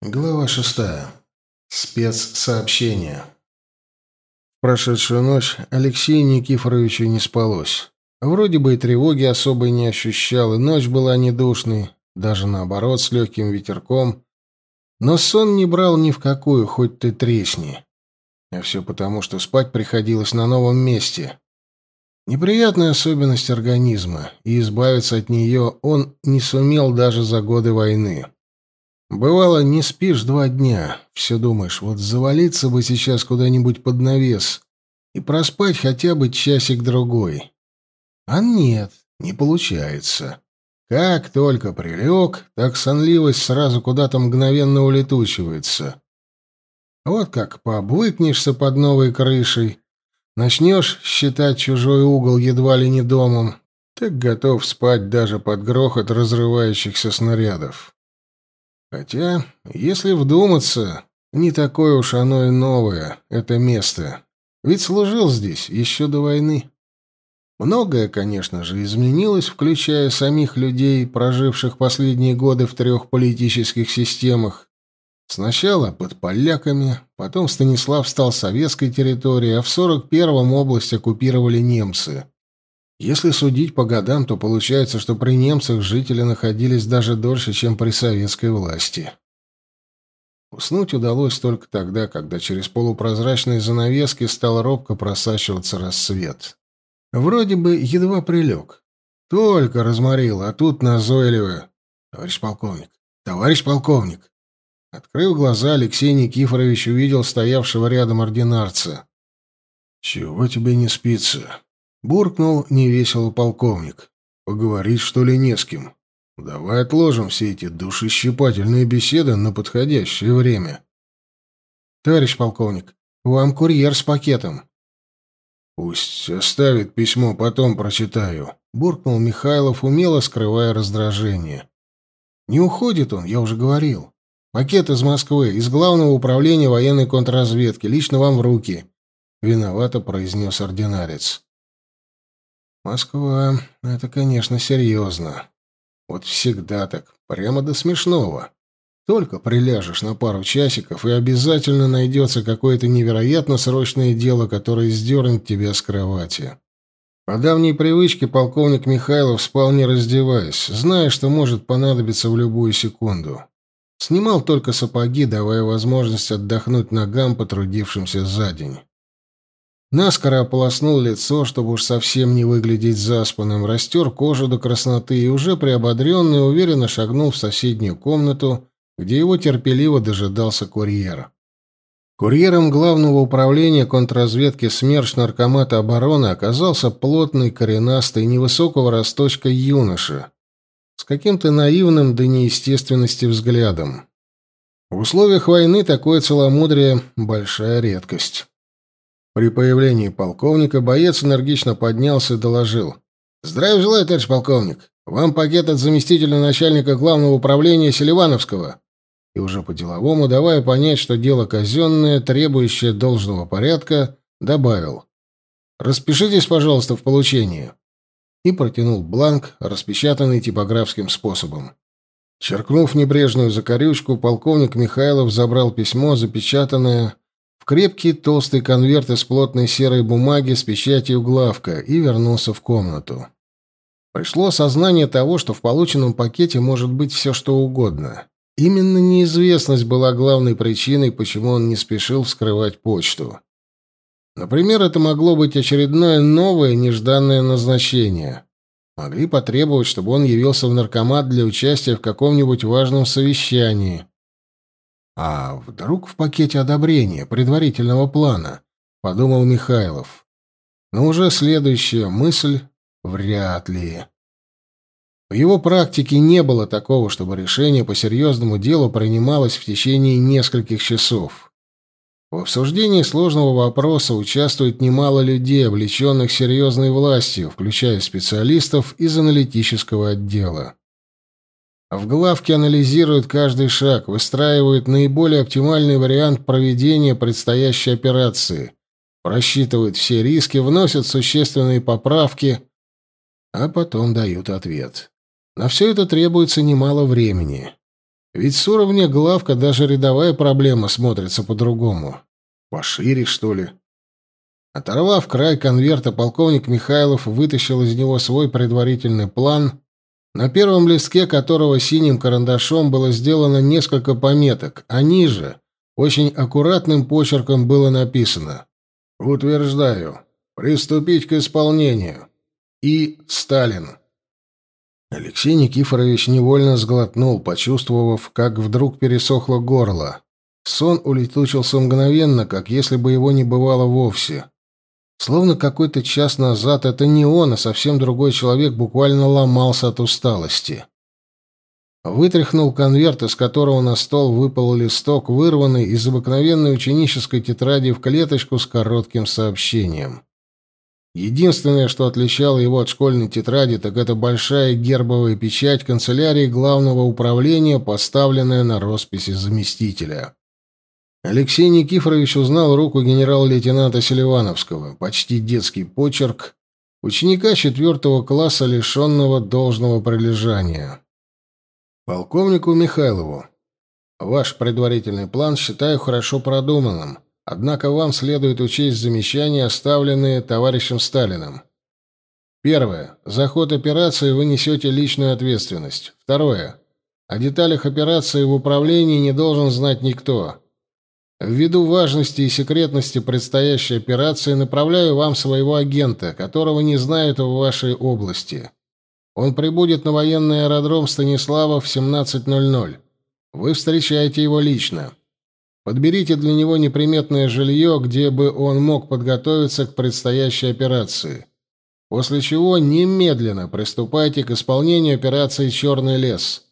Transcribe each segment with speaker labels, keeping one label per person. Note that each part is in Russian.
Speaker 1: Глава шестая. Спецсообщение. В прошедшую ночь Алексею Никифоровичу не спалось. Вроде бы и тревоги особой не ощущал, и ночь была недушной, даже наоборот, с легким ветерком. Но сон не брал ни в какую, хоть ты тресни. А все потому, что спать приходилось на новом месте. Неприятная особенность организма, и избавиться от нее он не сумел даже за годы войны. Бывало, не спишь два дня, все думаешь, вот завалиться бы сейчас куда-нибудь под навес и проспать хотя бы часик-другой. А нет, не получается. Как только прилег, так сонливость сразу куда-то мгновенно улетучивается. Вот как пообвыкнешься под новой крышей, начнешь считать чужой угол едва ли не домом, так готов спать даже под грохот разрывающихся снарядов. Хотя, если вдуматься, не такое уж оно и новое, это место. Ведь служил здесь еще до войны. Многое, конечно же, изменилось, включая самих людей, проживших последние годы в трех политических системах. Сначала под поляками, потом Станислав стал советской территорией, а в 41-м область оккупировали немцы. Если судить по годам, то получается, что при немцах жители находились даже дольше, чем при советской власти. Уснуть удалось только тогда, когда через полупрозрачные занавески стал робко просачиваться рассвет. Вроде бы едва прилег. Только разморил, а тут назойливо. «Товарищ полковник! Товарищ полковник!» Открыв глаза, Алексей Никифорович увидел стоявшего рядом ординарца. «Чего тебе не спится?» Буркнул невесело полковник. Поговорить, что ли, не с кем? Давай отложим все эти душещипательные беседы на подходящее время. Товарищ полковник, вам курьер с пакетом. Пусть оставит письмо, потом прочитаю. Буркнул Михайлов, умело скрывая раздражение. Не уходит он, я уже говорил. Пакет из Москвы, из Главного управления военной контрразведки, лично вам в руки. Виновато произнес ординарец. Москва — это, конечно, серьезно. Вот всегда так, прямо до смешного. Только приляжешь на пару часиков, и обязательно найдется какое-то невероятно срочное дело, которое сдернет тебя с кровати. По давней привычке полковник Михайлов спал не раздеваясь, зная, что может понадобиться в любую секунду. Снимал только сапоги, давая возможность отдохнуть ногам, потрудившимся за день. Наскоро ополоснул лицо, чтобы уж совсем не выглядеть заспанным, растер кожу до красноты и уже приободренный уверенно шагнул в соседнюю комнату, где его терпеливо дожидался курьер. Курьером главного управления контрразведки СМЕРШ наркомата обороны оказался плотный, коренастый, невысокого росточка юноша с каким-то наивным до неестественности взглядом. В условиях войны такое целомудрие — большая редкость. При появлении полковника боец энергично поднялся и доложил. «Здравия желаю, товарищ полковник. Вам пакет от заместителя начальника главного управления Селивановского». И уже по-деловому, давая понять, что дело казенное, требующее должного порядка, добавил. «Распишитесь, пожалуйста, в получении». И протянул бланк, распечатанный типографским способом. Черкнув небрежную закорючку, полковник Михайлов забрал письмо, запечатанное крепкий толстый конверт из плотной серой бумаги с печатью главка и вернулся в комнату. Пришло осознание того, что в полученном пакете может быть все что угодно. Именно неизвестность была главной причиной, почему он не спешил вскрывать почту. Например, это могло быть очередное новое нежданное назначение. Могли потребовать, чтобы он явился в наркомат для участия в каком-нибудь важном совещании. А вдруг в пакете одобрения предварительного плана, подумал Михайлов. Но уже следующая мысль вряд ли. В его практике не было такого, чтобы решение по серьезному делу принималось в течение нескольких часов. В обсуждении сложного вопроса участвует немало людей, облеченных серьезной властью, включая специалистов из аналитического отдела. В главке анализируют каждый шаг, выстраивают наиболее оптимальный вариант проведения предстоящей операции, просчитывают все риски, вносят существенные поправки, а потом дают ответ. На все это требуется немало времени. Ведь с уровня главка даже рядовая проблема смотрится по-другому. Пошире, что ли? Оторвав край конверта, полковник Михайлов вытащил из него свой предварительный план, на первом листке которого синим карандашом было сделано несколько пометок, а ниже очень аккуратным почерком было написано «Утверждаю, приступить к исполнению. И. Сталин». Алексей Никифорович невольно сглотнул, почувствовав, как вдруг пересохло горло. Сон улетучился мгновенно, как если бы его не бывало вовсе. Словно какой-то час назад это не он, а совсем другой человек буквально ломался от усталости. Вытряхнул конверт, из которого на стол выпал листок, вырванный из обыкновенной ученической тетради в клеточку с коротким сообщением. Единственное, что отличало его от школьной тетради, так это большая гербовая печать канцелярии главного управления, поставленная на росписи заместителя. Алексей Никифорович узнал руку генерал-лейтенанта Селивановского, почти детский почерк, ученика четвертого класса, лишенного должного прилежания. «Полковнику Михайлову, ваш предварительный план считаю хорошо продуманным». Однако вам следует учесть замечания, оставленные товарищем Сталиным. Первое. За ход операции вы несете личную ответственность. Второе. О деталях операции в управлении не должен знать никто. Ввиду важности и секретности предстоящей операции направляю вам своего агента, которого не знают в вашей области. Он прибудет на военный аэродром Станислава в 17.00. Вы встречаете его лично. Подберите для него неприметное жилье, где бы он мог подготовиться к предстоящей операции. После чего немедленно приступайте к исполнению операции «Черный лес».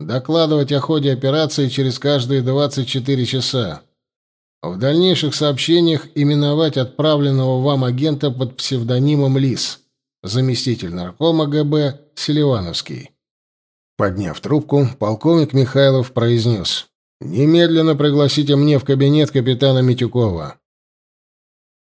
Speaker 1: Докладывать о ходе операции через каждые 24 часа. В дальнейших сообщениях именовать отправленного вам агента под псевдонимом Лис, заместитель наркома ГБ Селивановский. Подняв трубку, полковник Михайлов произнес. «Немедленно пригласите мне в кабинет капитана Митюкова.